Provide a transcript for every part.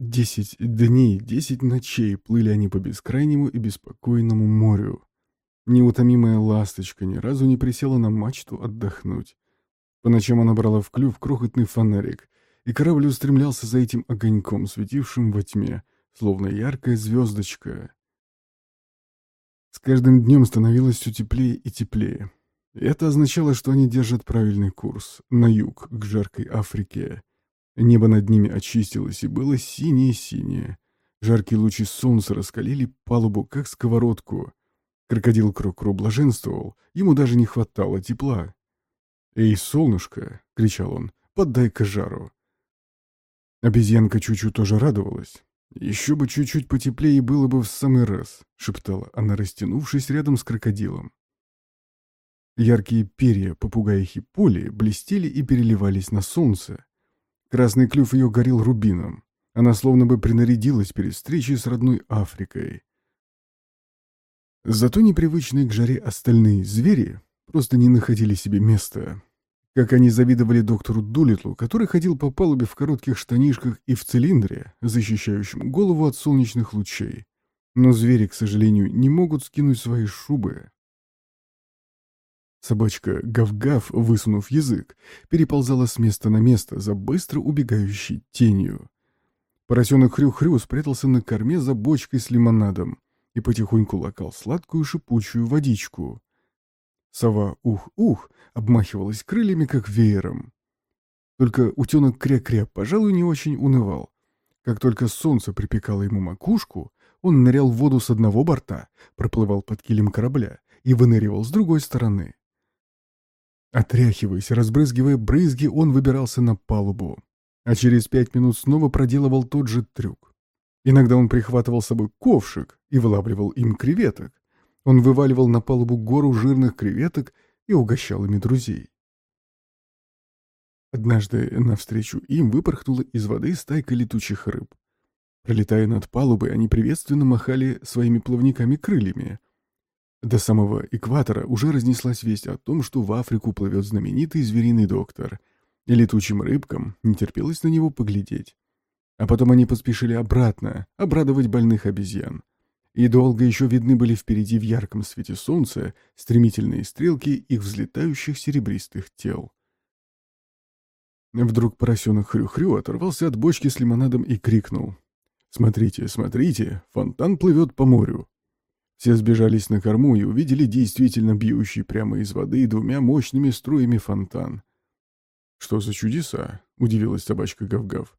Десять дней, десять ночей плыли они по бескрайнему и беспокойному морю. Неутомимая ласточка ни разу не присела на мачту отдохнуть. По ночам она брала в клюв крохотный фонарик, и корабль устремлялся за этим огоньком, светившим во тьме, словно яркая звездочка. С каждым днем становилось все теплее и теплее. Это означало, что они держат правильный курс, на юг, к жаркой Африке. Небо над ними очистилось и было синее-синее. Жаркие лучи солнца раскалили палубу, как сковородку. Крокодил Крокро блаженствовал, ему даже не хватало тепла. «Эй, солнышко!» — кричал он. «Поддай-ка жару!» Обезьянка Чучу тоже радовалась. «Еще бы чуть-чуть потеплее было бы в самый раз», — шептала она, растянувшись рядом с крокодилом. Яркие перья попугаихи Поли блестели и переливались на солнце. Красный клюв ее горел рубином. Она словно бы принарядилась перед встречей с родной Африкой. Зато непривычные к жаре остальные звери просто не находили себе места. Как они завидовали доктору Дулитлу, который ходил по палубе в коротких штанишках и в цилиндре, защищающем голову от солнечных лучей. Но звери, к сожалению, не могут скинуть свои шубы. Собачка Гав-Гав, высунув язык, переползала с места на место за быстро убегающей тенью. Поросенок Хрю-Хрю спрятался на корме за бочкой с лимонадом и потихоньку лакал сладкую шипучую водичку. Сова Ух-Ух обмахивалась крыльями, как веером. Только утенок Кря-Кря, пожалуй, не очень унывал. Как только солнце припекало ему макушку, он нырял в воду с одного борта, проплывал под килем корабля и выныривал с другой стороны. Отряхиваясь, разбрызгивая брызги, он выбирался на палубу, а через пять минут снова проделывал тот же трюк. Иногда он прихватывал с собой ковшик и вылавливал им креветок. Он вываливал на палубу гору жирных креветок и угощал ими друзей. Однажды навстречу им выпорхнула из воды стайка летучих рыб. Пролетая над палубой, они приветственно махали своими плавниками крыльями — до самого экватора уже разнеслась весть о том, что в Африку плывет знаменитый звериный доктор, и летучим рыбкам не терпелось на него поглядеть. А потом они поспешили обратно, обрадовать больных обезьян. И долго еще видны были впереди в ярком свете солнца стремительные стрелки их взлетающих серебристых тел. Вдруг поросенок Хрю-Хрю оторвался от бочки с лимонадом и крикнул. «Смотрите, смотрите, фонтан плывет по морю!» Все сбежались на корму и увидели действительно бьющий прямо из воды двумя мощными струями фонтан. «Что за чудеса?» — удивилась собачка Гав-Гав.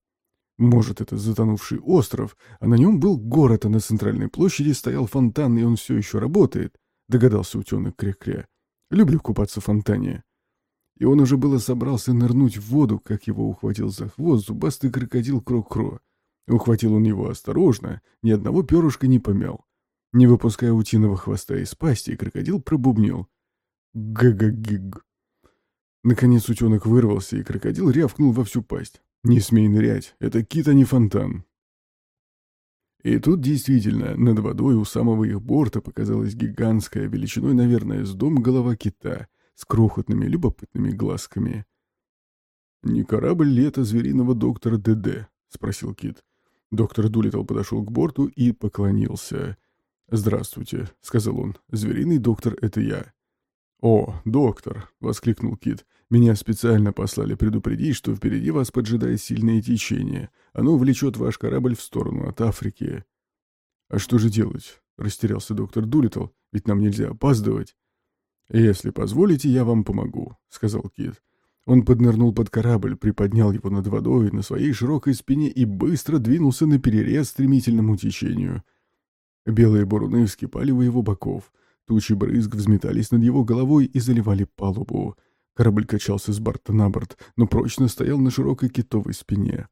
«Может, это затонувший остров, а на нем был город, а на центральной площади стоял фонтан, и он все еще работает», — догадался утенок Кря-Кря. «Люблю купаться в фонтане». И он уже было собрался нырнуть в воду, как его ухватил за хвост зубастый крокодил Кро-Кро. Ухватил он его осторожно, ни одного перышка не помял. Не выпуская утиного хвоста из пасти, крокодил пробубнил. Г-г-гиг. Наконец утенок вырвался, и крокодил рявкнул во всю пасть. «Не смей нырять, это кит, а не фонтан». И тут действительно над водой у самого их борта показалась гигантская, величиной, наверное, с дом голова кита, с крохотными любопытными глазками. «Не корабль ли это звериного доктора ДД?» — спросил кит. Доктор Дулитл подошел к борту и поклонился — «Здравствуйте», — сказал он. «Звериный доктор — это я». «О, доктор!» — воскликнул Кит. «Меня специально послали предупредить, что впереди вас поджидает сильное течение. Оно влечет ваш корабль в сторону от Африки». «А что же делать?» — растерялся доктор Дулитл. «Ведь нам нельзя опаздывать». «Если позволите, я вам помогу», — сказал Кит. Он поднырнул под корабль, приподнял его над водой на своей широкой спине и быстро двинулся на перерез стремительному течению — Белые буруны вскипали у его боков. Тучи брызг взметались над его головой и заливали палубу. Корабль качался с борта на борт, но прочно стоял на широкой китовой спине.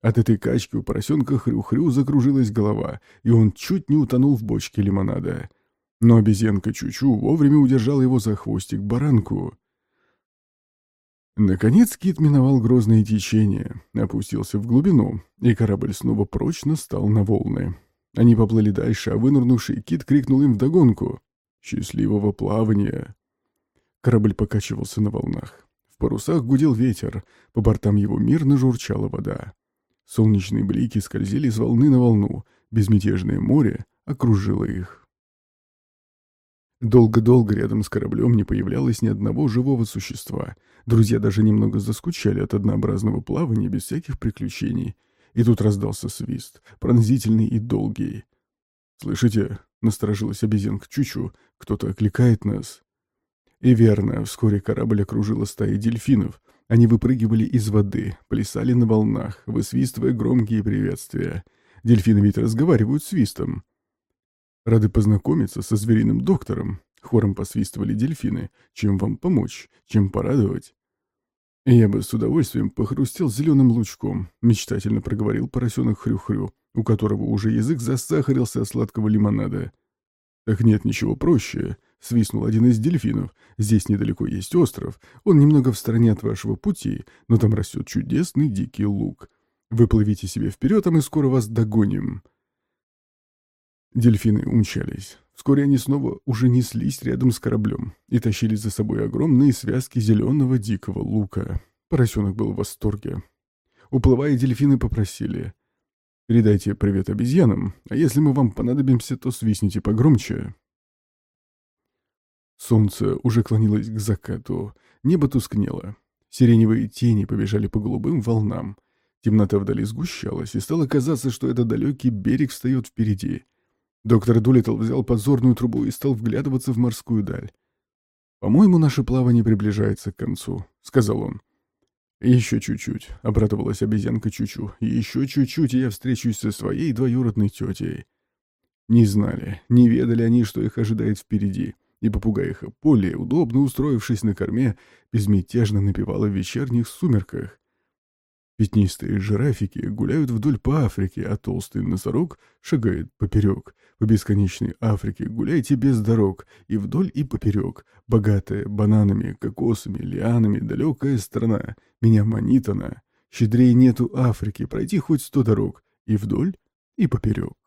От этой качки у поросенка хрю-хрю закружилась голова, и он чуть не утонул в бочке лимонада. Но обезьянка Чучу вовремя удержала его за хвостик баранку. Наконец кит миновал грозное течение, опустился в глубину, и корабль снова прочно стал на волны. Они поплыли дальше, а вынырнувший кит крикнул им вдогонку. «Счастливого плавания!» Корабль покачивался на волнах. В парусах гудел ветер, по бортам его мирно журчала вода. Солнечные блики скользили с волны на волну, безмятежное море окружило их. Долго-долго рядом с кораблем не появлялось ни одного живого существа. Друзья даже немного заскучали от однообразного плавания без всяких приключений. И тут раздался свист, пронзительный и долгий. «Слышите?» — насторожилась обезьянка Чучу. «Кто-то окликает нас». И верно, вскоре корабль окружила стая дельфинов. Они выпрыгивали из воды, плясали на волнах, высвистывая громкие приветствия. Дельфины ведь разговаривают свистом. Рады познакомиться со звериным доктором. Хором посвистывали дельфины. Чем вам помочь? Чем порадовать? Я бы с удовольствием похрустел зеленым лучком, мечтательно проговорил поросенок Хрю-Хрю, у которого уже язык засахарился от сладкого лимонада. Так нет ничего проще. Свистнул один из дельфинов. Здесь недалеко есть остров. Он немного в стороне от вашего пути, но там растет чудесный дикий лук. Выплывите себе вперед, а мы скоро вас догоним. Дельфины умчались. Вскоре они снова уже неслись рядом с кораблем и тащили за собой огромные связки зеленого дикого лука. Поросенок был в восторге. Уплывая, дельфины попросили. «Передайте привет обезьянам, а если мы вам понадобимся, то свистните погромче». Солнце уже клонилось к закату, небо тускнело. Сиреневые тени побежали по голубым волнам. Темнота вдали сгущалась, и стало казаться, что этот далекий берег встает впереди — Доктор Дулиттл взял подзорную трубу и стал вглядываться в морскую даль. «По-моему, наше плавание приближается к концу», — сказал он. «Еще чуть-чуть», — обрадовалась обезьянка Чучу. «Еще чуть-чуть, и я встречусь со своей двоюродной тетей». Не знали, не ведали они, что их ожидает впереди, и попугаиха Полли, удобно устроившись на корме, безмятежно напевала в вечерних сумерках. Пятнистые жирафики гуляют вдоль по Африке, а толстый носорог шагает поперек. По бесконечной Африке гуляйте без дорог, и вдоль, и поперек. Богатая бананами, кокосами, лианами, далекая страна. Меня манит она. Щедрее нету Африки, пройти хоть сто дорог. И вдоль, и поперек.